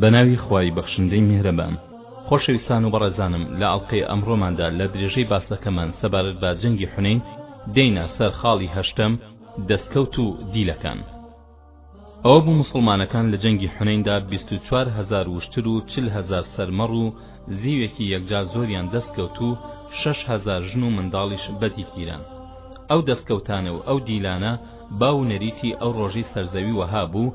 بە ناوی خوای بەخشندەی میهرەبان. خۆشەویستان و بەڕێزانم لە ئەڵقەی ئەمڕۆماندا لە درێژەی باسەکەمان سەبارەت بە جەنگی حونەین دێینە سەر خاڵی هەشتەم دەستکەوت و دیلەکان ئەوە بوو موسڵمانەکان لە جەنگی حونەیندا بیست و چوار هەزار وشتر و چل هەزار سەرمەڕ و زیوێکی یەکجا زۆریان دەستکەوت و شەش هەزار ژن و منداڵیش بەدیل گیران ئەو دەستکەوتانە و ئەو دیلانە باو و نەریتی ئەو ڕۆژی سەرزەوی وەها بوو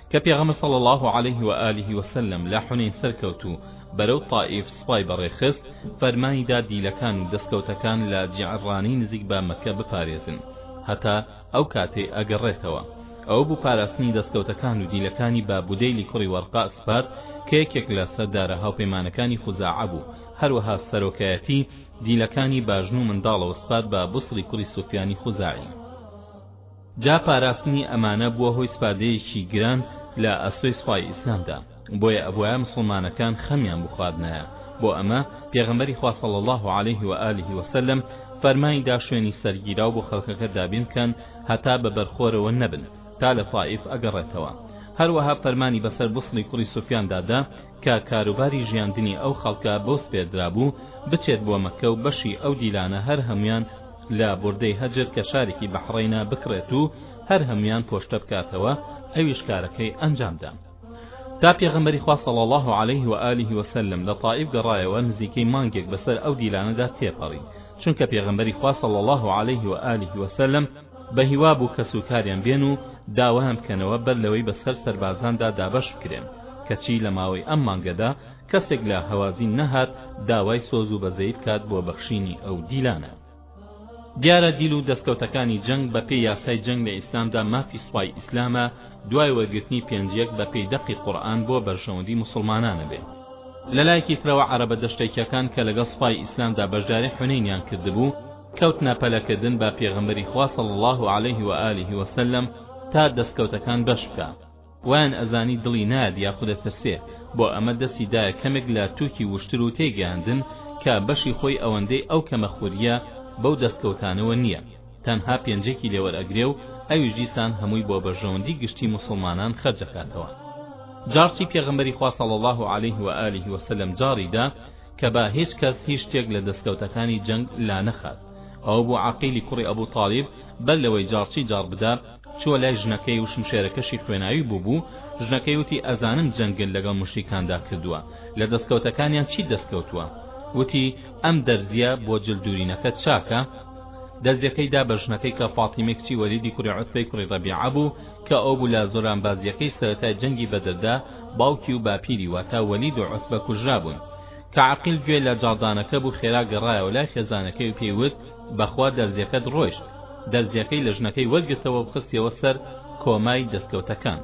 کە پێغەمبەر صلی اللە علیه و آله و سلم لە حونەین سەرکەوت و بەرەو طائیف سوپای بەڕێخست، فەرمانی دا دیلەکان و دەسکەوتەکان لە جیعررانی نزیک بە مەککە بپارێزن هەتا ئەو کاتەی ئەگەڕێتەوە، ئەوە بوو پاراستنی دەسکەوتەکان و دیلەکانی بە بودەیلی کوڕی وەڕقە سپارد کە یەکێک لە سەردارە هاوپەیمانەکانی خوزاعە بوو، هەروەها سەرۆکایەتی دیلەکانی باژن و منداڵەوە سپارد بە بصری کوڕی سوفیانی خوزاعی. جا پاراستنی ئەمانە بووە هۆی سپاردەیەکی گران لە ئەستۆی سوپای ئیسلامدا بۆیە ئەبوایە موسڵمانەکان خەمیان بخوادنایە بۆ ئەمە پێغەمبەری خوا صلی اللە علیه و آله و سلم فەرمانی دا شوێنی سەرگیراو بۆ خەڵکەکە دابین بکەن هەتا بە بەرخۆرەوە نەبن تا لە طائف ئەگەڕێتەوە هەروەها فەرمانی بەسەر بوسڵی کوڕی سوفیان دادا کە کاروباری ژیاندنی ئەو خەڵکە بۆ سپێردرابوو بچێت بۆ مەکە و بەشی ئەو دیلانە هەر هەمویان لە بوردەی هەجر کە شارێکی بەحڕەینە بکڕێت و هەر هەموویان پۆشتە بکاتەوە ئەویش کارەکەی ئەنجام دا تا پێغەمبەری خوا صلی الله علیه و آله و سلم لە طائف گەڕایەوە نزیکەی مانگێک بەسەر ئەو دیلانەدا تێپەڕی چونکە پێغەمبەری خوا صلی الله علیه و آله و سلم بە هیوا بوو کەس و کاریان بێن و داوایان بکەنەوە بەر لەوەی بەسەر سەربازاندا دابەش بکرێن کەچی لە ماوەی ئەم مانگەدا کەسێک لە هەوازین نەهات داوای سۆز و بەزەیی بکات بۆ بەخشینی ئەو دیلانە. دیارە دیل و دەسکەوتەکانی جەنگ بە پێی یاسای جەنگ لە ئیسلامدا مافی سوپای ئیسلامە دوای وەرگرتنی پێنج یەک بە پێی دەقی قورئان بۆ بەرژەوەندی موسڵمانانە بێ لە لایەکی ترەوە عەرەبە دەشتەکیەکان کە لەگەڵ سوپای ئیسلامدا بەشداری حونەینیان کردبوو کەوتنە پەلەکردن بە پێغەمبەری خوا صلی الله علیه و آله وسلم تا دەستکەوتەکان بەش بکا وایان ئەزانی دڵی نایەت یاخود ئەترسێ بۆ ئەمە دەستی دایە کەمێک لە توکی وشتر و تێیگەیاندن کە بەشی خۆی ئەوەندەی ئەو کەمەخوریە بەو دەستکەوتانەوە نیە تەنها پێنجێکی لێ وەرئەگرێ و ئەویش دیسان هەمووی بۆ بەرژەوەندی گشتی موسڵمانان خەرج ئەکاتەوە جاڕچی پێغەمبەری خوا صلی اللە علیه و آله و سلم جاڕی دا کە با هیچ کەس هیچ شتێک لە دەستکەوتەکانی جەنگ لا نەخات ئەوە بوو عەقیلی کوڕی ئەبو تالیب بەر لەوەی جاڕچی جاڕ بدا چووە لای ژنەکەی و شمشێرەکەشی خوێناوی بووبوو، ژنەکەی وتی ئەزانم جەنگت لەگەڵ موشریکاندا کردووە، لە دەستکەوتەکانیان چیت دەستکەوتووە؟ وتی ئەم دەرزییە بۆ جل دوورینەکەت چاکە؟ دەرزییەکەی دا بە ژنەکەی کە فاتیمەی کچی وەلیدی کوڕی عوتبەی کوڕی ڕەبیعە بوو کە ئەو بوو لە زۆرانبازییەکەی سەرەتای جەنگی بەدردا باوکی و باپیری واتە وەلید و عوتبە کوژرابوون کە عەقیل گوێ لە جاڕدانەکە بوو خێرا گەڕایەوە لای خێزانەکەی و پێی وت بەخوا دەرزیەکەت ڕۆشت دەرزیەکەی لە ژنەکەی وەرگرتەوە و خستیەوە سەر کۆمای دەستکەوتەکان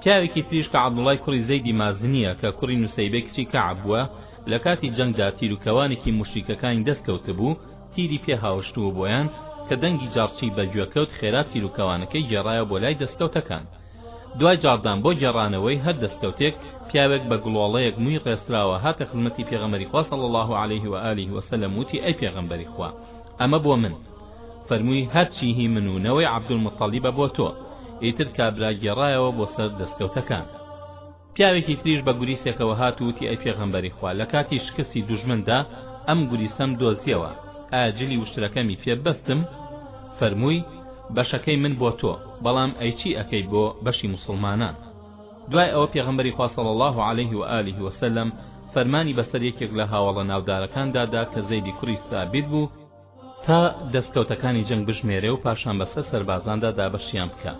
پیاوێکی تریش کە عەبدوڵای کوڕی زەیدی مازنیە کە کوڕی نوسەیبەی کچی کەعب بووە لە کاتی جەنگدا تیروکەوانێکی موشریکەکانی دەست کەوتبوو تیری پێ هاوشتووە بۆیان کە دەنگی جاڕچی بەگوێ کەوت خێرا تیروکەوانەکەی گێڕایەوە بۆ لای دەستکەوتەکان دوای جاڕدان بۆ گێڕانەوەی هەر دەستکەوتێک، پیاوێک بە گڵۆڵەیەک مووی ڕێستراوە هاتە خزمەتی پێغەمبەری خوا صلی اللە علیه و آله و سلم وتی، ئەی پێغەمبەری خوا ئەمە بۆ من؟ فەرمووی، هەرچی هی من و نەوەی عەبدولموتەڵیبە بۆ تۆ. ئیتر کابرا گێڕایەوە بۆ سەر دەستکەوتەکان. پیاوێکی تریش بە گوریسێکەوە هات و وتی ئەی پێغەمبەری خوا لە کاتی شکستی دوژمندا ئەم گوریسەم دۆزییەوە ئایا جلی وشترەکەمی پێ ببەستم فەرمووی بەشەکەی من بۆ تۆ بەڵام ئەی چی ئەکەی بۆ بەشی موسڵمانان دوای ئەوە پێغەمبەری خوا صلی الله علیه و آله و سلم فەرمانی بەسەر یەکێک لە هاوەڵە ناودارەکاندا دا کە زەیدی کوڕی سابیت بوو تا دەستکەوتەکانی جەنگ بژمێرێ و پاشان بەسەر سەربازاندا دابەشیان بکا.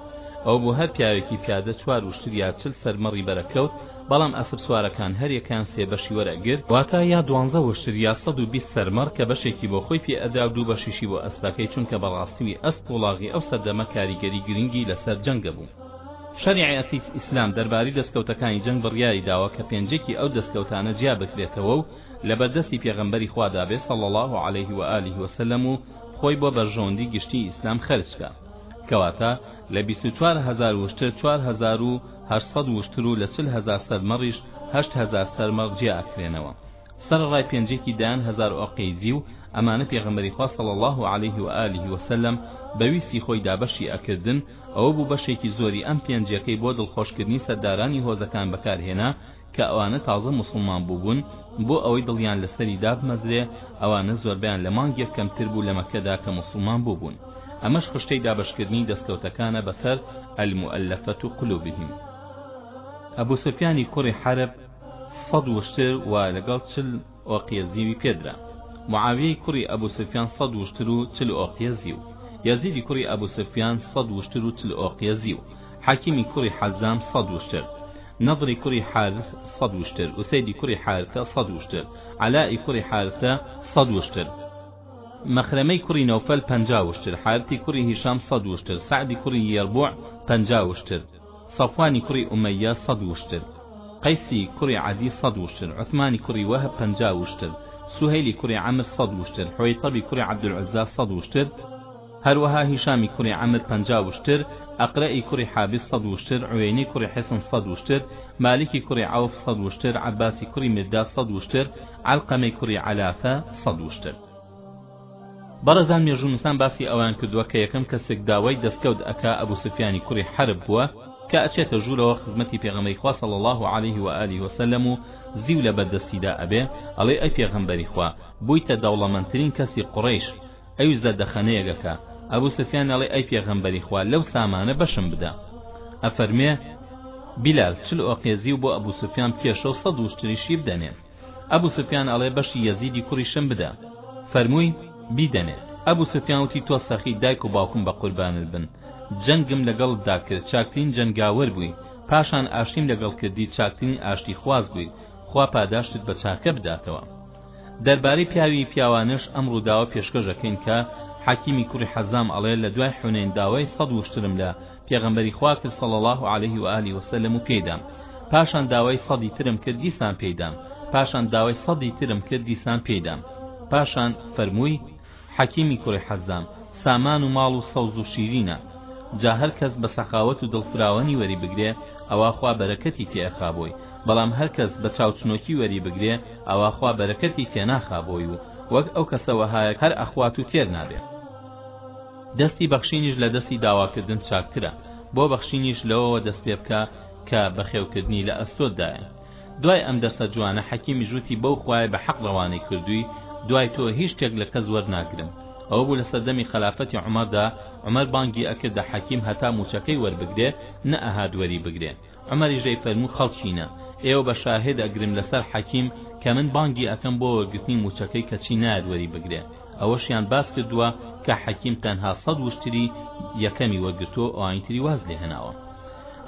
ئەو بۆ هەر پیاوێکی پیادە چوار وشتر یا چل سەر مەڕی بەرەکەوت، بەڵام ئەسپ سوارەکان هەر یەکەیان سێ بەشی وەرئەگرت، واتە یا دوانزە وشتر یا سەد و بیست سەر مەڕ کە بەشێکی بۆ خۆی پێ ئەدرا و دوو بەشیشی بۆ ئەسپەکەی، چونکە بە ڕاستیی ئەسپ وڵاغی ئەو سەردەمە کاریگەری گرینگی لە سەر جەنگ بوو. شەریعەتی ئیسلام دەرباری دەستکەوتەکانی جەنگ بڕیاری داوە کە پێنجێکی ئەو دەستکەوتانە جیا بکرێتەوە و، لەبەردەستی پێغەمبەری خوادا بێت صلی اللە علیه و آله و سلم و خۆی بۆ بەرژەوەندی گشتی ئیسلام خەرج کا کەواتە لە بیست و چوار هەزار وشتر چوار هەزار و هەشت سەد وشتر و لە چل هەزار سەرمەڕیش هەشت هەزار سەرمەڕ جیا ئەکرێنەوە سەرەڕای پێنجێکی دەیان هەزار ئۆقەیزی و ئەمانە پێغەمبەری خوا صلی اللە علیه و آله و سلم بە ویستی خۆی دابەشی ئەکردن ئەوە بوو بەشێکی زۆری ئەم پێنجەکەی بۆ دڵخۆشکردنی سەردارانی هۆزەکان بەکارهێنا کە ئەوانە تازە موسڵمان بووبوون بۆ ئەوەی دڵیان لەسەری دابمەزرێ ئەوانە زۆربەیان لە مانگێک کەمتر بوو لە مەککەدا کە موسڵمان بووبوون ئەمەش خشتەی دابەشکردنی دەستکەوتەکانە بەسەر المولفە قلوبهم ئەبوسفیانی کوڕی حەرب سەد وشتر و لەگەڵ چل ئۆقیە زیوی پێ درا. معاویەی کوڕی ئەبو سفیان سەد وشتر و چل ئۆقیە زیو. یەزیدی کوڕی ئەبو سفیان سەد وشتر و چل ئۆقیە زیو. حەکیمی کوڕی حەزام سەد وشتر. نەضری کوڕی حارث سەد وشتر. ئوسەیدی کوڕی حارثە سەد وشتر. عەلای کوڕی حارثە سەد وشتر. مەخرەمەی کوڕی نەوفەل پەنجا وشتر. حارثی کوڕی هیشام سەد وشتر. سەعدی کوڕی یەربوع پەنجا وشتر. سەفوانی کوڕی ئومەییە سەد وشتر، قەیسی کوڕی عەدی سەد وشتر، عوسمانی کوڕی وەهب پەنجا وشتر، سوهەیلی کوڕی عەمر سەد وشتر، حوەیتەبی کوڕی عەبدولعوزا سەد وشتر، هەروەها هیشامی کوڕی عەمر پەنجا وشتر، ئەقرەئی کوڕی حابیس سەد وشتر، عویەینەی کوڕی حیسن سەد وشتر، مالیکی کوڕی عەوف سەد وشتر، عەباسی کوڕی میرداس سەد وشتر، عەلقەمەی کوڕی عەلافە سەد وشتر. بەڕێزان مێژوونوسان باسی ئەوەیان کردووە کە یەکەم کەسێک داوای دەستکەوت ئەکا ئەبو سفیانی کوڕی حەرب بووە کە ئەچێتە ژوورەوە خزمەتی پێغەمبەری خوا صلی الله علیه و آله و سلم و زیو لە بەردەستیدا ئەبێ ئەڵێ ئەی پێغەمبەری خوا بوویتە دەوڵەمەندترین کەسی قوڕەیش ئەویش زەردەخەنەیەک ئەکا ئەبو سفیان ئەڵێ ئەی پێغەمبەری خوا لەو سامانە بەشم بدە ئەفەرمێ بیلال چل ئۆقێزی و بۆ ئەبو سفیان کێشە و سەد وشتری شیر دەنێن ئەبو سوفیان ئەڵێ بەشی یەزیدی کوڕیشم بدە فەرمووی بیدەنێ ئەبو سوفیان وتی تۆ سەخی دایک و باوکم بە قوربانت بن جەنگم لەگەڵتدا کرد چاکترین جەنگاوەر بووی پاشان ئاشتیم لەگەڵ کردی چاکترین ئاشتی خواز بووی خوا پاداشتت بە چاکە بداتەوە دەربارەی پیاوی پیاوانش ئەم ڕووداوە پێشکەش دەکەین کە حەکیمی کوڕی حەزام ئەڵێ لە دوای حونەین داوای سەد وشترم لە پێغەمبەری خوا کرد صلی اللە علیه و آله وسلم و پێی دام پاشان داوای سەدی ترم کرد دیسان پێی دام پاشان داوای سەدی ترم کرد دیسان پێی دام پاشان فەرمووی حەکیمی کوڕی حەزام سامان و ماڵ و سەوز و شیرینە جا هەر کەس بە سەخاوەت و دڵفراوانی وەری بگرێ ئەوا خوا بەرەکەتی تێ ئەخا بۆی بەڵام هەر کەس بە چاوچنۆکی وەری بگرێ ئەوا خوا بەرەکەتی تێ ناخا بۆی و وەک ئەو کەسە وەهایە هەر ئەخوات و تێر نابێ دەستی بەخشینیش لە دەستی داواکردن چاکترە، بۆ بەخشینیش لەوەوە دەستپێبکە کە بەخێوکردنی لە ئەستۆتدایە. دوای ئەم دەرسە جوانە حەکیمیش وتی بەو خوایەی بە حەق ڕەوانەی کردووی، دوای تۆ هیچ شتێک لە کەس وەرناگرم. ئەوە بوو لە سەردەمی خەلافەتی عومەردا، عومەر بانگی ئەکردە حەکیم هەتا مووچەکەی وەربگرێ، نەئەهات وەریبگرێ. عومەریش دەی فەرموو خەڵکینە ئێوە بە شاهێد ئەگرم لەسەر حەکیم کە من بانگی ئەکەم بۆ وەرگرتنی مووچەکەی کەچی نایەت وەری بگرێ ئەوەشیان باس کردووە کە حەکیم تەنها سەد وشتری یەکەمی وەرگرتووە و ئەوانی تری واز لێ هێناوە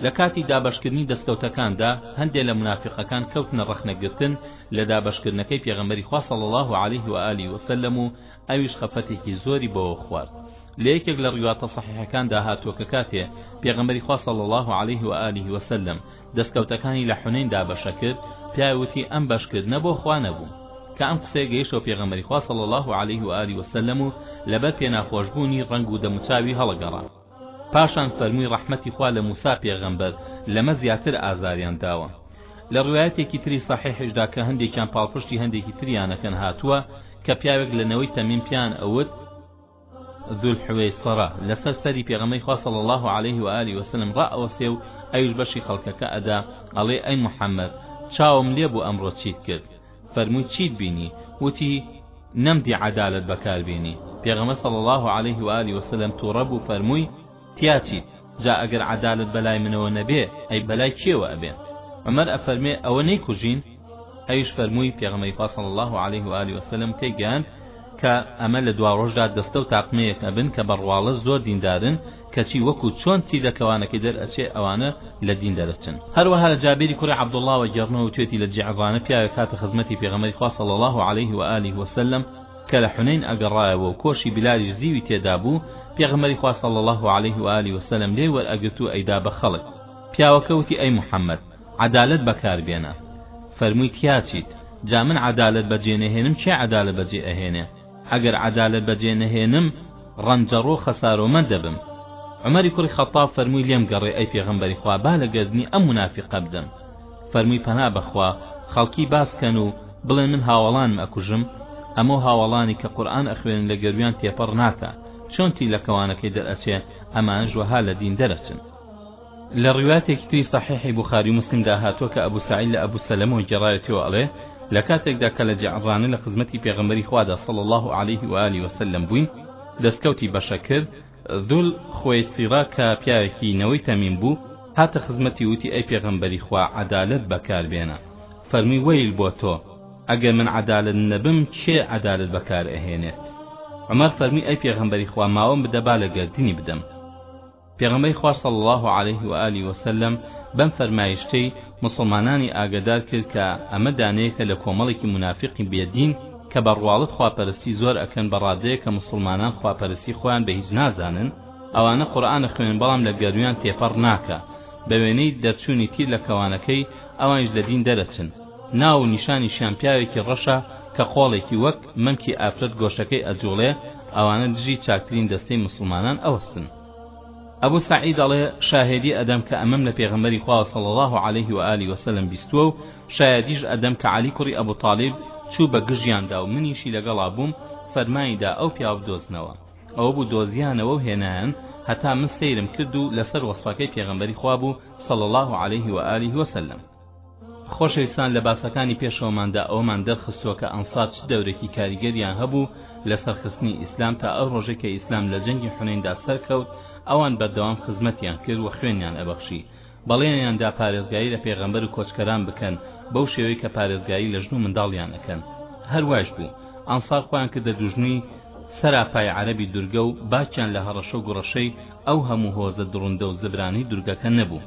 لە کاتی دابەشکردنی دەستکەوتەکاندا هەندێ لە منافقەکان کەوتنە ڕەخنەگرتن لە دابەشکردنەکەی پێغەمبەری خوا صلی الله علیه و آله و سلم و ئەویش خەفەتێکی زۆری بەوە خوارد لە یەکێک لە ڕیواتە سەحیحەکاندا هاتووە کە کاتێ پێغەمبەری خوا صلی الله علیه و آله و سلم دەستکەوتەکانی لە حنین دابەشە کرد پیای وتی ئەم بەشکردنە بۆ خوا نەبوو کە ئەم قسەیە گەیشتەوە پێغەمبەری خوا صلی الله علیه و آله و سلم و لەبەر پێناخۆشبوونی ڕەنگ و دەموچاوی هەڵەگەڕا پاشان فەرمووی ڕەحمەتی خوا لە موسا پێغەمبەر لەمە زیاتر ئازاریان داوە لە ڕوایەتێکی تری سەحیحشدا کە هەندێکیان پاڵپشتی هەندێکی تریانەکەن هاتووە کە پیاوێک لە نەوەی تەمیم پیان ئەوت ذو الحویصرە لەسەر سەری پێغەمەی خوا صلی الله عليه و آله وسلم ڕا ئەوەسێ و ئەویش بەشی خەڵکەکە ئەدا ئەڵێ ئەی محەممەد چاوم لێ بوو ئەمڕۆ چیت کرد فەرمووی چیت بینی؟ وتی، نەمدی عەدالەت بەکار بێنی. پێغەمبەر صلی اللە علیه و آله وسلم توڕە بوو فەرمووی، تیا چیت؟ جا ئەگەر عەدالەت بەلای منەوە نەبێ ئەی بەلای کێوە ئەبێ؟ عومەر ئەفەرمێ، ئەوە نەیکوژین؟ ئەویش فەرمووی، پێغەمبەری خوا صلی اللە علیه و آله وسلم تێی گەیاند کە ئەمە لە دواڕۆژدا دەستەو تاقمەیەک ئەبن کە بەڕواڵەت زۆر دیندارن، کەچی وەکو چۆن تیر لە کەوانەکەی دەرئەچێ ئەوانە لە دین دەرئەچن. هەروەها لە جابیری کوڕی عەبدوڵڵاوە گێڕنەوە وتوێتی لە جیعررانە پیاوێک هاتە خزمەتی پێغەمبەری خوا صلی اللە علیه و آله و سلم کە لە حونەین ئەگەڕایەوە و کۆشی بیلالیش زیوی تێدا بوو پێغەمبەری خوا صلی اللە علیه و آله و سلم لێی وەرئەگرت و ئەیدا بە خەڵک پیاوەکە وتی ئەی محمد عەدالەت بەکار بێنە فەرمووی تیاچیت جا من عەدالەت بەجێ نەهێنم کێ عەدالەت بەجێ ئەهێنێ ئەگەر عەدالەت بەجێ نەهێنم ڕەنجەڕۆ خەسارۆمەند دەبم عمری کوڕی خەتاب فەرمووی لێم گەڕێ ئەی پێغەمبەری خوا با لە گەردنی ئەم منافقە بدەم فەرمووی پەنا بەخوا خەڵکی باس کەن و بڵێن من هاوەڵانم ئەکوژم ئەمە هاوەڵانی کە قورآن ئەخوێنن لە گەرویان تێپەڕ ناکە چۆن تیلەکەوانەکەی دەرئەچێ ئەمانش وەها لە دین دەرەچن لە ڕوایەتێکی تری سەحیحی بوخاری و مسلمدا هاتووە کە ئەبو سەعید لە ئەبو سەلەمەوە گێڕاوێتەوە ئەڵێ لە کاتێکدا کە لە جعرانە لە خزمەتی پێغەمبەری خوادا صلی الله علیه و آله وسلم بووین دەستکەوتی بەشە کرد ذل خویصرە کە پیاوێکی نەوەی تەمیم بوو هاتە خزمەتی وتی ئەی پێغەمبەری خوا عەدالەت بەکاربێنە فەرمووی وەیل بۆ تۆ ئەگەر من عەدالەت نەبم کێ عەدالەت بەکار ئەهێنێت عمر فەرمووی ئەی پێغەمبەری خوا ماوەم بدە با لە گەردنی بدەم پێغەمبەری خوا صلی اللە علیه و آله و سلم بەم فەرمایشتەی موسڵمانانی ئاگەدار کرد کە ئەمە دانەیەکە لە کۆمەڵێکی مونافیقی بێ دین کە بە ڕواڵەت خواپەرستی زۆر ئەکەن بە ڕادەیەک کە موسڵمانان خواپەرستی خۆیان بە هیچ نازانن ئەوانە قورئان ئەخوێنن بەڵام لە گەروویان تێپەڕ ناکا بە وێنەی دەرچوونی تیر لە کەوانەکەی ئەوانیش لە دین دەرەچن ناو و نیشانیشیان پیاوێکی ڕەشە کە قۆڵێکی وەک مەمکی ئافرەت گۆشەکەی ئەجوڵێ ئەوانە دژی چاکترین دەستەی موسڵمانان ئەوەستن ئەبو سەعید ئەڵێ شاهێدی ئەدەم کە ئەمەم لە پێغەمبەری خواوە صلی الله علیه و آله وسلم بیستووە و شایەدیش ئەدەم کە علی کوڕی ئەبو طالب چوو بە گژیاندا و منیشی لەگەڵا بووم فەرمانی دا ئەو پیاو بدۆزنەوە ئەوە بوو دۆزیانەوە و هێنایان هەتا من سەیرم کرد و لەسەر وەسفەکەی پێغەمبەری خوا بوو صلی الله علیه و آله وسلم خۆشەویستان لە باسەکانی پێشەوەماندا ئەوەمان دەرخستووە کە ئەنسار چ دەورێکی کاریگەریان هەبوو لە سەرخستنی ئیسلام تا ئەو ڕۆژەی کە ئیسلام لە جەنگی حونەیندا سەرکەوت ئەوان بەردەوام خزمەتیان کرد و خوێنیان ئەبەخشی بەڵێنیان دا پارێزگاری لە پێغەمبەر و کۆچکەران بکەن بەو شێوەی کە پارێزگاری لە ژن و منداڵیان ئەکەن هەر وایش بوو ئەنسار خۆیان کردە دوژنی سەراپای عەرەبی دورگە و باکیان لە هەڕەشە و گوڕەشەی ئەو هەموو هۆزە دڕندە و زبرانەی دورگەکە نەبوو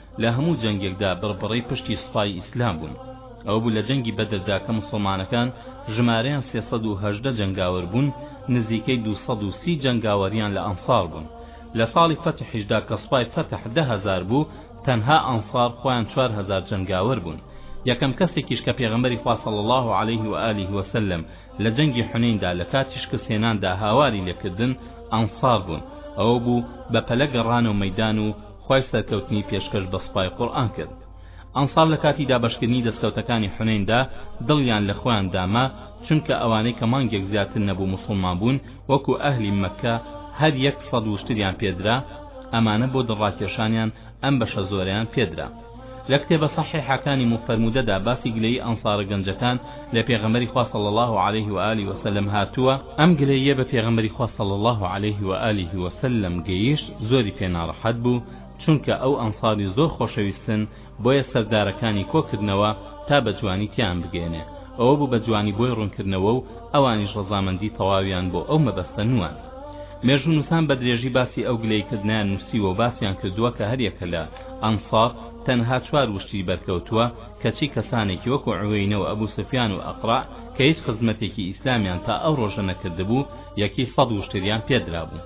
لە هەموو جەنگێکدا بڕبڕەی پشتی سوپای ئیسلام بوون ئەوە بوو لە جەنگی بەدردا کە موسڵمانەکان ژمارەیان سێ سەد و هەژدە جەنگاوەر بوون نزیکەی دوو سەد و سی جەنگاوەریان لە ئەنسار بوون لە ساڵی فەتحیشدا کە سوپای فەتح دە هەزار بوو تەنها ئەنسار خۆیان چوار هەزار جەنگاوەر بوون یەکەم کەسێکیش کە پێغەمبەری خوا صلی الله علیه و آله وسلم لە جەنگی حنیندا لە کاتی شکستهێناندا هاواری لێکردن ئەنصار بوون ئەوە بوو بە پەلە گەڕانەوە مەدان و خوای سەرکەوتنی پێشکەش بە سوپای قورئان کرد. ئەنسار لە کاتی دابەشکردنی دەسکەوتەکانی حونەیندا دڵیان لە خۆیان داما، چونکە ئەوانەی کە مانگێک زیاتر نەبوو موسوڵمان بوون وەکو ئەهلی مەککە هەر یەک سەد وشتریان پێدرا، ئەمانە بۆ دڵڕاکێشانیان ئەم بەشە زۆرەیان پێدرا. لە کتێبە صەحیحەکانی موفەرمودەدا باسی گلەیی ئەنصارە گەنجەکان لە پێغەمبەری خوا صلی اللە علیه و آله و سلم هاتووە، ئەم گلەییە بە پێغەمبەری خوا صلی اللە علیه و آله و سلم گەیشت زۆری پێ ناڕەحەت بوو چونکە ئەو ئەنصاری زۆر خۆشەویستن بۆیە سەردارەکانی کۆکردنەوە تا بە جوانی تێیان بگەیەنێ ئەوە بوو بە جوانی بۆی ڕونکردنەوە و ئەوانیش ڕەزامەندی تەواویان بۆ ئەو مەبەستە نواند. مێژوونوسان بە درێژی باسی ئەو گلەیکردنەیان نوسیوە و باسیان کردووە کە هەریەکە لە ئەنسار تەنها چوار وشتری بەرکەوتووە کەچی کەسانێکی وەکو عوەینە و ئەبو سفیان و ئەقڕەع کە هیچ خزمەتێکی ئیسلامیان تا ئەو ڕۆژە نەکردبوو یەکی سەد وشتریان پێ درابوو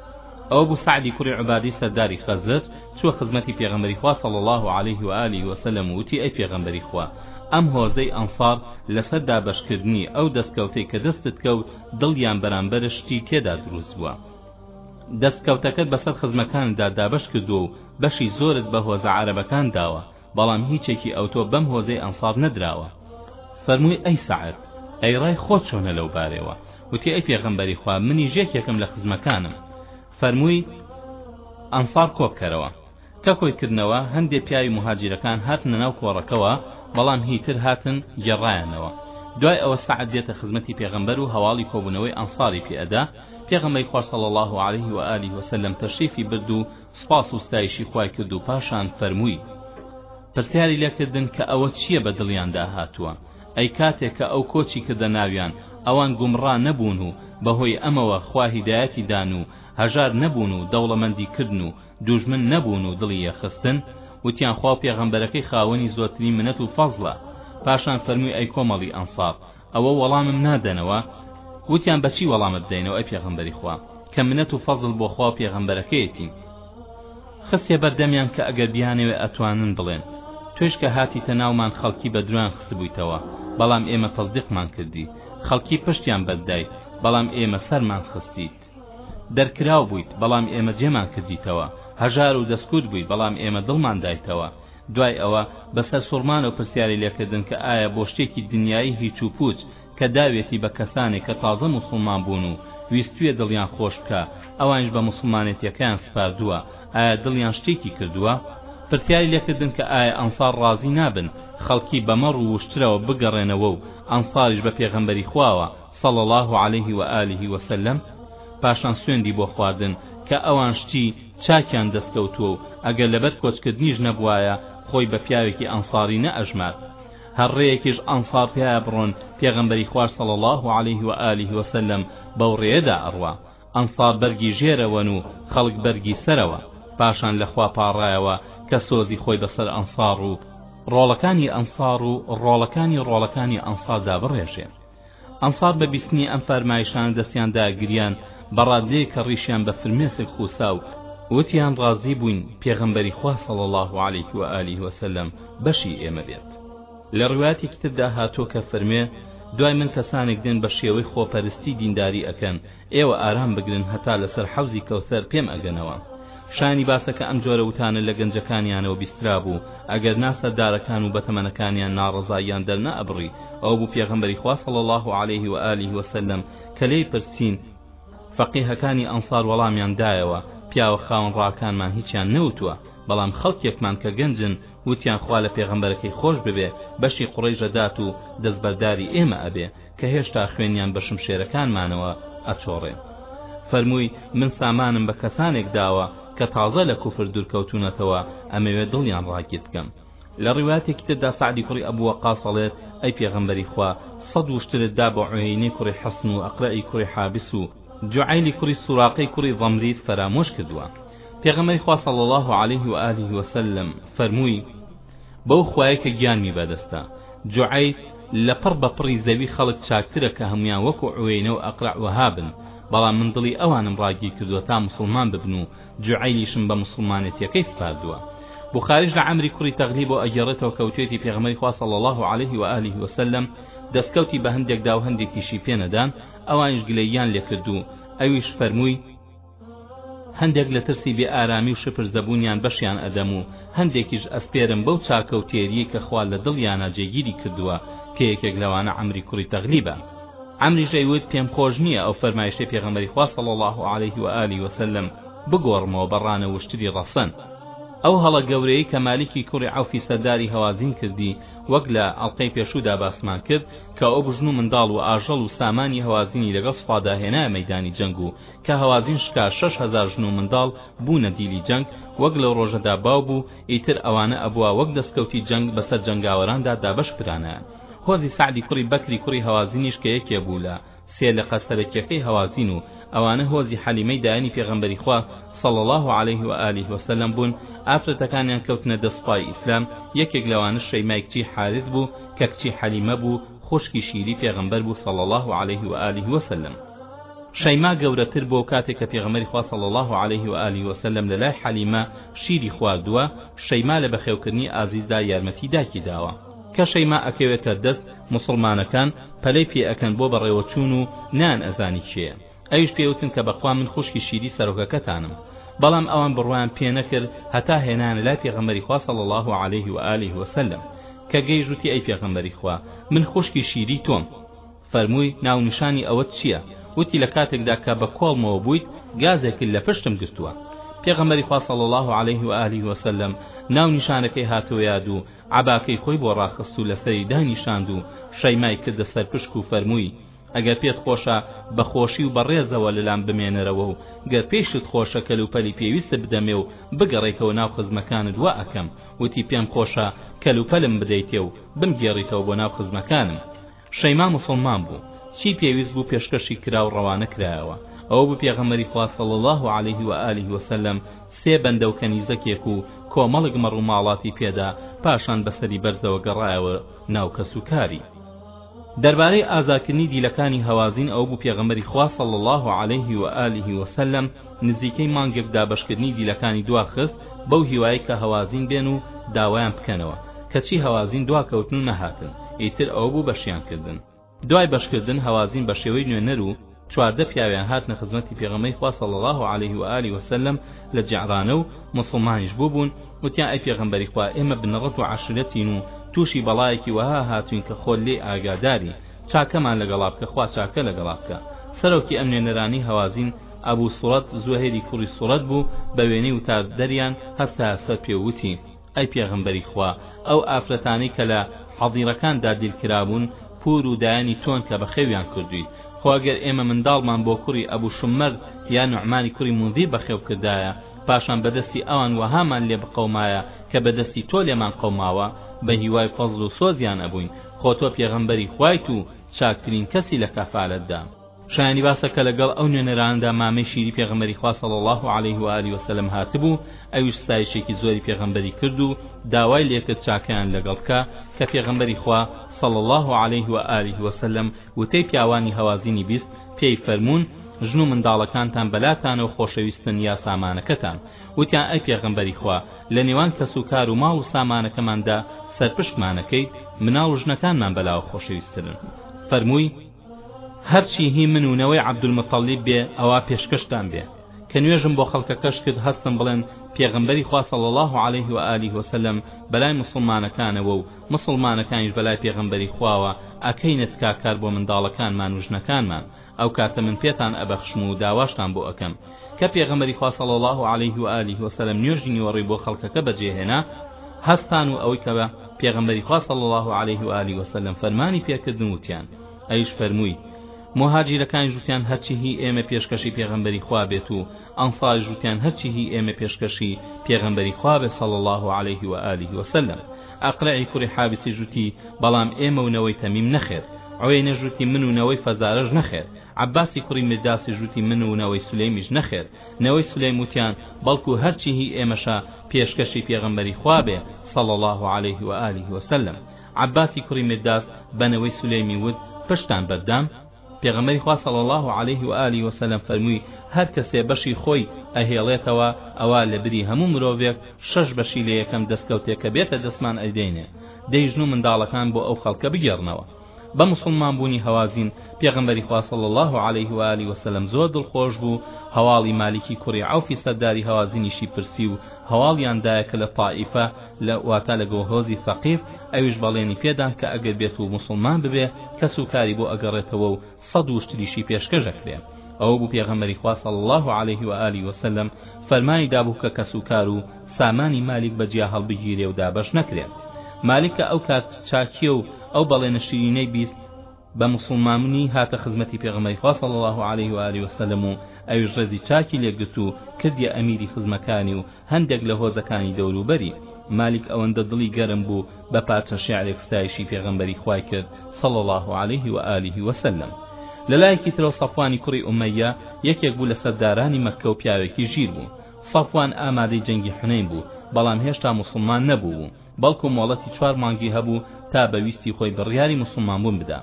ئەو بو سعدی کوڕی عبادی سەرداری خەزرەج چووە خزمەتی پێغەمبەری خوا صلی الله علیه و آله و سلم و وتی ئەی پێغەمبەری خوا ئەم هۆزەی ئەنصار لەسەر دابەشکردنی ئەو دەستکەوتەی کە دەستت کەوت دڵیان بەرامبەر شتی تێدا دروست بووە دەستکەوتەکەت بەسەر خزمەکانتدا دابەش کردووە و بەشی زۆرت بە هۆزە عەرەبەکان داوە، بەڵام هیچێکی ئەوتۆ بەم هۆزەی ئەنسار نەدراوە. فەرمووی، ئەی سەعد! ئەی ڕای خۆت چۆنە لەو بارەیەوە؟ وتی، ئەی پێغەمبەری خوا! منیش یەکێکم لە خزمەکانم. فەرمووی، ئەنسار کۆبکەرەوە. کە کۆی کردنەوە هەندێ پیاوی موهاجیرەکان هاتنە ناو کۆڕەکەوە بەڵام هی تر هاتن گێڕایانەوە دوای ئەوە سەعد دێتە خزمەتی پێغەمبەر و هەواڵی کۆبونەوەی ئەنصاری پێ ئەدا پێغەمبەی خوا صلی الله علیه و آله وسلم تەشریفی برد و سپاس و ستایشی خوای کرد و پاشان فەرمووی پرسیاری لێکردن کە ئەوە چییە بە دڵیاندا هاتووە ئەی کاتێک کە ئەو کۆچی کردە ناویان ئەوان گومڕا نەبوون و بەهۆی ئەمەوە خوا هیدایەتی دان و هەژار نەبوون و دەوڵەمەندی کردن و دوژمن نەبوون و دڵی یەخستن وتیان خوا و پێغەمبەرەکەی خاوەنی زۆرترین منەت و فەزڵە پاشان فەرمووی ئەی کۆمەڵی ئەنسار ئەوە وەڵامم نادەنەوە وتیان بەچی وەڵامت بدەینەوە ئەی پێغەمبەری خوا کە منەت و فەزڵ بۆ خوا و پێغەمبەرەکەیەتی خستیە بەردەمیان کە ئەگەر بیانەوێ ئەتوانن بڵێن تۆش کە هاتیتە ناومان خەڵکی بە درۆیان خستبوویتەوە بەڵام ئێمە تەزدیقمان کردی خەڵکی پشتیان بەتدایت بەڵام ئێمە سەرمان خستیت دەرکراو بوویت بەڵام ئێمە جێمان کردیتەوە، هەژار و دەسکوت بووی بەڵام ئێمە دڵمان دایتەوە، دوای ئەوە بە سەرسوڕمانەوە پرسیاری لێ کردن کە ئایا بۆ شتێکی دنیایی هیچ و پووچ کە داویەتی بە کەسانێک کە تازە موسڵمان بوون و ویستویە دڵیان خۆش بکا ئەوانیش بە موسڵمانێتیەکەیان سپاردووە ئایا دڵیان شتێکی کردووە پرسیاری لێ کردن کە ئایا ئەنسار ڕازی نابن خەڵکی بە مەڕ و وشترەوە بگەڕێنەوە و ئەنساریش بە پێغەمبەری خواوە صلی اللە علیه و آله و سلم، پاشان سوێندی بۆ خواردن کە ئەوان شتی چاکیان دەستکەوتووە و ئەگەر لەبەر کۆچکردنیش نەبوایە خۆی بە پیاوێکی ئەنصاری نەئەژمارد هەر ڕێیەکیش ئەنصار پیایە بڕۆن پێغەمبەری خوار صلی اللە علیه و آله و سلم بەو ڕێیەدا ئەڕوا ئەنصار بەرگی ژێرەوەن و خەڵک بەرگی سەرەوە پاشان لەخوا پاڕایەوە کە سۆزی خۆی بەسەر ئەنصار و ڕۆڵەکانی ئەنصار و ڕۆڵەکانی ڕۆڵەکانی ئەنصاردا بڕێژێ ئەنسار بە بیستنی ئەم فەرمایشانە دەستیان دا گریان بە ڕادەیەک کە ڕیشیان بە فرمێسک خوسا و وتیان ڕازی بووین پێغەمبەری خوا صلی اللە علیه و آله و سلم بەشی ئێمە بێت لە ڕوایەتێکی تردا هاتووە کە فەرمێ دوای من کەسانێک دێن بە شێوەی خۆپەرستی دینداری ئەکەن ئێوە ئارام بگرن هەتا لەسەر حەوزی کەوثەر پێم ئەگەنەوە. شایانی باسە کە ئەم جۆرە وتانە لە گەنجەکانیانەوە بیسترابوو، ئەگەرنا سەردارەکان و بەتەمەنەکانیان ناڕەزاییان دەرنەئەبڕی، ئەو بوو پێغەمبەری خوا صلی اللە علیه و آله و سلم کە لێی پرسین، فەقیهەکانی ئەنصار وەڵامیان دایەوە، پیاوە خاوەنڕاکانمان هیچیان نەوتووە، بەڵام خەڵکێکمان کە گەنجن وتیان خوا لە پێغەمبەرەکەی خۆش ببێ بەشی قوڕەیش ئەدات و دەستبەرداری ئێمە ئەبێ، کە هێشتا خوێنیان بە شمشێرەکانمانەوە ئەچۆڕێ فەرمووی من سامانم بە کەسانێک داوە کە تازە لە کوفر دوورکەوتونەتەوە ئەمەوێ دڵیان ڕاگیر بکەم لە ڕواتێکی تردا سعدی کوڕی ئەبوو وەقاس ئەڵێت ئەی پێغەمبەری خوا سەد وشترت دا بە عوێینەی کوڕی حەسن و ئەقرەعی کوڕی حابس و جوعیلی کوڕی سوراقەی کوڕی ضەمریت فەرامۆش کردووە پێغەمبەری خوا صلی الله علیه و آله وسلم فەرمووی بەو خوایەی کە گیانمی بەدەستە. جوعەیب، لە پڕ بە پڕی زەوی خەڵک چاکترە کە هەموان وەکو عوێینە و ئەقرع وەها بن، بەڵام من دڵی ئەوانم ڕاگیر کردووە تا موسڵمان ببن و جوعەیلیشم بە موسڵمانێتیەکەی سپاردووە. بوخاریش لە عەمری کوڕی تەغلی بۆ ئەگێڕێتەوە کە وتوێتی پێغەمبەری خوا صلی اللە علیه و آله و سلم دەستکەوتی بە هەندێک دا و هەندێکیشی پێ نەدان، ئەوانیش گلەییان لێ کرد و ئەویش فەرمووی، هەندێک لە ترسی بێ ئارامی و شپرزەبوونیان بەشیان ئەدەم و هەندێکیش ئەسپێرم بەو چاکە و تێریەی کە خوا لە دڵیانا جێگیری کردووە کە یەکێک لەوانە عەمری کوڕی تەغلیبە عەمریش ئەیوت پێم خۆش نییە ئەو فەرمایشتەی پێغەمبەری خوا صلی الله علیه و آله وسلم بگۆڕمەوە بە ڕانە وشتری ڕەسەن ئەو هەڵە گەورەیە کە مالکی کوڕی عەوفی سەرداری هەوازین کردی وەک لە ئەڵلقەی پێشوودا باسمان کرد کە ئەو بژن و منداڵ و ئاژەڵ و سامانی هەوازینی لەگەڵ سوپادا هێنایە مەیدانی جەنگ و کە هەوازین شکا شەش هەزار ژن و منداڵ بوونە دیلی جەنگ وەک لەو ڕۆژەدا باو بوو ئیتر ئەوانە ئەبوا وەک دەسکەوتی جەنگ بەسەر جەنگاوەراندا دابەش کرانایان هۆزی سەعدی کوڕی بەکری کوڕی هەوازینیش کە یەکێ بوو لە سێ لقە سەرەکیەکەی هەوازین و ئەوانە هۆزی حەلیمەی دایەنی پێغەمبەری خوا صلی اللە علیه و آله و سلم بوون ئافرەتەکانیان کەوتنە دەست سوپای ئیسلام یەکێک لەوانە شەیمای کچی حارث بوو کە کچی حەلیمە بوو خوشکی شیری پێغەمبەر بوو صلی اللە علیه و آله و سلم شیما گەورەتر بۆ کاتێک کە پێغەمبەری خوا صلی اللە علیه و آله و سلم لە لای حەلیمە شیری خواردووە شیما لە بەخێوکردنی ئازیزدا یارمەتی دایکی داوە کە شیما ئەکەوێتە دەست موسڵمانەکان پەلەی پێ ئەکەن بۆ بەڕێوەچوون و نایان ئەزانی کێیە ئەویش پێی وتم کە بەخوا من خوشکی شیری سەرۆکەکەتانم بەڵام ئەوان بڕوایان پێ نەکرد هەتا هێنایانە لای پێغەمبەری خوا صلی الله علیه و آله و سلم کە گەیش وتی ئەی پێغەمبەری خوا من خوشکی شیری تۆم فەرمووی ناونیشانی ئەوەت چییە وتی لە کاتێکدا کە بە کۆڵمەوە بوویت گازێکت لە پشتم گرتووە پێغەمبەری خوا صلی الله علیه و آله و سلم ناو نیشانەکەی هاتەوە یاد و عباکەی خۆی بۆ ڕاخست و لەسەری دانیشاند و شەیمای کردە سەر پشک و فەرمووی ئەگەر پێت خۆشە بە خۆشی و بە ڕێزەوە لەلام بمێنەرەوە و گەر پێیشت خۆشە کەلوپەلی پێویستت بدەمێ و بگەڕێیتەوە ناو خزمەکانت وا ئەکەم وتی پێم خۆشە کەلوپەلم بدەیتێ و بمگێڕیتەوە بۆ ناو خزمەکانم شەیما موسڵمان بوو چی پێویست بوو پێشکەشی کرا و ڕەوانە کرایەوە ئەوە بوو پێغەمبەری خوا صلی الله علیه و آله و سلم سێ بەندە و کەنیزەکێک و کۆمەڵێک مەڕ و ماڵاتی پێدا پاشان بەسەری بەرزەوە گەڕایەوە ناو کەسوکاری دەربارەی ئازادکردنی دیلەکانی هەوازین ئەوەبوو پێغەمبەری خوا صلی اللە علیه و آله و سلم نزیکەی مانگێک دابەشکردنی دیلەکانی دواخست بەو هیوایەی کە هەوازین بێن و داوایان بکەنەوە کەچی هەوازین دواکەوتن و نەهاتن ئیتر ئەوەبوو بەشیان کردن دوای بەشکردن هەوازین بەشێوەی نوێنەر و چواردە پیاویان هاتنە خزمەتی پێغەمبەری خوا صلی اللە علیه و آله وسلم لە جعرانە و موسڵمانیش بووبوون وتیان ئەی پێغەمبەری خوا ئێمە بنەڕەت و عەشیرەتین و تووشی بەڵایەکی وەها هاتووین کە خۆت لێی ئاگاداری چاکەمان لەگەڵا بکە خوا چاکە لەگەڵا بکە سەرۆکی ئەم نوێنەرانی هەوازین ئەبوو سوڕەت زوهێری کوڕی سوڕەت بوو بە وێنەی وتاردەریان هەستایە سەر پێ وتی ئەی پێغەمبەری خوا ئەو ئافرەتانەی کە لە، حەضیرەکان، دا دیل کرابوون پوور و دایەنی تۆن کە بە خێویان کردوویت، خۆ ئەگەر ئێمە منداڵمان بۆ کوڕی، ئەبو شممەر، یا نوعمانی کوڕی مونذیر بە خێو کردایە پاشان بە دەستی ئەوان وەهامان لێ بقەومایە کە بە دەستی تۆ لێمان قەوماوە بە هیوای فەزڵ و سۆزیان ئەبووین خۆ تۆ پێغەمبەری خوایت و چاکترین کەسی لە کەفالەتدا. شایانی باسە کە لەگەڵ ئەو نوێنەرانەدا مامەی شیری پێغەمبەری خوا صلی الله علیه و آله وسلم هاتبوو ئەویش ستایشێکی زۆری پێغەمبەری کرد و داوای لێکرد چاکەیان لەگەڵ بکا کە پێغەمبەری خوا صلی الله علیه و آله وسلم وتەی پیاوانی هەوازینی بیست پێی فەرموون ژن و منداڵەکانتان بەلاتانەوە خۆشەویستن یا سامانەکەتان وتیان ئەی پێغەمبەری خوا لە نێوان کەس و کار و ماڵ و سامانەکەماندا سەرپشکمانەکەیت مناڵ و ژنەکانمان بەلاوە خۆشەویسترن فەرمووی هەرچی هی من و نەوەی عەبدولموتەڵیب بێ ئەوا پێشکەشتان بێ کە نوێژم بۆ خەڵکەکەش کرد هەستم بڵێن پێغمبەری خوا صلی الله علیه و آله و سلم بەلای مسلمانەکانەوە و مسلمانەکانیش بەلای پێغمبەری خواوە ئەکەینە تکاکار بۆ منداڵەکانمان و ژنەکانمان ئەو کاتە من پێتان ئەبەخشم و داواشتان بۆ ئەکەم کە پێغەمبەری خوا صلی اللە علیه و آله و سلم نوێژی نیوەڕۆی بۆ خەڵکەکە بەجێهێنا هەستان و ئەوەی کە پێغەمبەری خوا صلی اللە علیه و آله و سلم فەرمانی پێکردن وتیان ئەویش فەرمووی مهاجیرەکانی ژوتیان هەرچی هی ئێمە پێشکەشی پێغەمبەری خوا بێت و ئەنصار ژوتیان هەرچی هی ئێمە پێشکەشی پێغەمبەری خوا بێت صلی اللە علیه و آله و سلم ئەقرعی کوڕی حابسی ژوتی بەڵام ئێمە و نەوەی تەمیم نەخێر عوینە ژوتی من و نەوەی فەزارەش نەخێر عەباسی کوڕی میرداسیش وتی من و نەوەی سولەیمیش نەخێر نەوەی سولەیم وتیان بەڵکو هەرچی هی ئێمەشە پێشکەشی پێغەمبەری خوا بێ صلی اللە علیه و آله و سلم عەباسی کوڕی میرداس بە نەوەی سولەیمی وت پشتتان بەردام پێغەمبەری خوا صلی اللە علیه و آله و سلم فەرمووی هەر کەسێ بەشی خۆی ئەهێڵێتەوە ئەوا لە بری هەموو مرۆڤێک شەش بەشی لە یەکەم دەستکەوتێک کە بێتە دەستمان ئەیدەینێ دەی ژن و منداڵەکان بۆ ئەو خەڵکە بگێڕنەوە بە موسڵمان بوونی هەوازین پێغەمبەری خوا صلی الله علیه و آله وسلم زۆر دڵخۆش بوو هەواڵی مالکی کوڕی عوفی سەرداری هەوازینیشی پرسی و هەواڵیان دایە کە لە طائفە لە واتا لە گۆهۆزی ثەقیف ئەویش بەڵێنی پێدان کە ئەگەر بێت و موسڵمان ببێ کەس و کاری بۆ ئەگەڕێتەوە و سەد وشتریشی پێشکەش ئەکرێ ئەوە بوو پێغەمبەری خوا صلی الله علیه و آله و سلم فەرمانی دابوو کە کەس و کار و سامانی مالیک بە جیا هەڵبگیرێ و دابەش نەکرێ مالیک کە ئەو کات چاکیە و ئەو بەڵێنە شیرینەی بیست بە مسلمانبنی هاتە خزمەتی پێغەمبەری خوا صلی الله علیه و آله و سلم و ئەویش ڕێزی چاکی لێگرت و کردیە ئەمیری خزمەکانی و هەندێک لە هۆزەکانی دەوروبەری. مالیک ئەوەندە دڵی گەرم بوو بە پارچە شێعرێک ستایشی پێغەمبەری خوای کرد صلی اللە علیه و آله و سلم. لە لایەکی ترەوە صەفوانی کوڕی ئومەییە یەکێک بوو لە سەردارانی مەککە و پیاوێکی ژیر بوو. صەفوان ئامادەی جەنگی حونەین بوو، بەڵام هێشتا موسڵمان نەبووبوو. بەڵکو مۆڵەتی چوار مانگی هەبوو تا بە ویستی خۆی بڕیاری موسڵمان بوون بدا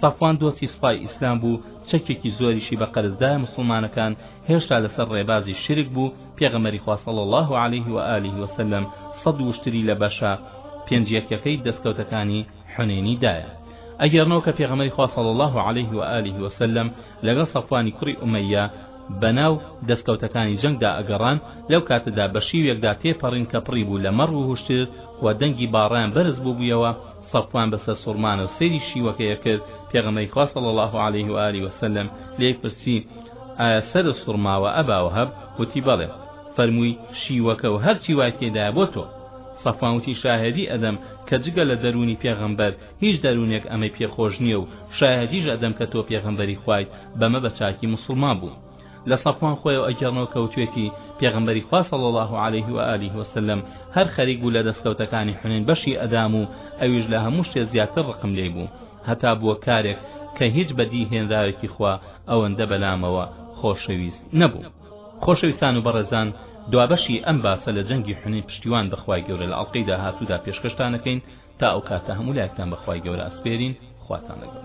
سەفوان دۆستی سوپای ئیسلام بوو چەکێکی زۆریشی بە قەرزدایە موسڵمانەکان هێشتا لەسەر ڕێبازی شرک بوو پێغەمەری خوا صلی الله علیه و آله وسلم سەد وشتری لە بەشە پێنج یەکەکەی دەستکەوتەکانی حونەینی دایە ئەگێڕنەوە کە پێغەمبەری خوا صلی اللە علیه و آله و سلم لەگەڵ صفوانی کوڕی ئومیە بەناو دەستکەوتەکانی جەنگدا ئەگەڕان لەو کاتەدا بە شیوێکدا تێپەڕین کە پڕی بوو لە مەڕ و هوشتر و دەنگی باڕیان بەرز بووبوویەوە صفوان بە سەرسوڕمانەوە سەیری شیوەکەیە کرد پێغەمبەری خوا صلی اللە علیه و آله و سلم لێی پرسی ئایا سەرت سوڕماوە ئەبا وەهەب وتی بەڵێ فەرمووی شیوەکە و هەرچی وای تێدایە بۆ تۆ سەفوان وتی شاهێدی ئەدەم کە جگە لە دەروونی پێغەمبەر هیچ دەروونێک ئەمەی پێ خۆش نییە و شاهێدیش ئەدەم کە تۆ پێغەمبەری خوایت بەمە بە چاکی موسڵمان بوو لە سەفوان خۆیەوە ئەگێڕنەوە کە وتوێتی پێغەمبەری خوا صلی الله علیه و آله وسلم هەر خەریک بوو لە دەستکەوتەکانی حنین بەشی ئەدام و ئەویش لە هەموو شتێ زیاتر ڕقم لێی بوو هەتا بووە کارێک کە هیچ بەدی هێنراوێکی خوا ئەوەندە بەلامەوە خۆشەویست نەبوو خۆشەویستان و بەڕێزان دوابەشی ئەم باسە لە جەنگی حونەین پشتیوان بە خوای گەورە لە ئەڵقەی داهاتوودا پێشکەشتان ئەکەین تا ئەو کاتە هەموو لایەکتان بە خوای گەورە ئەسپێرین خواتان لەگەڵ.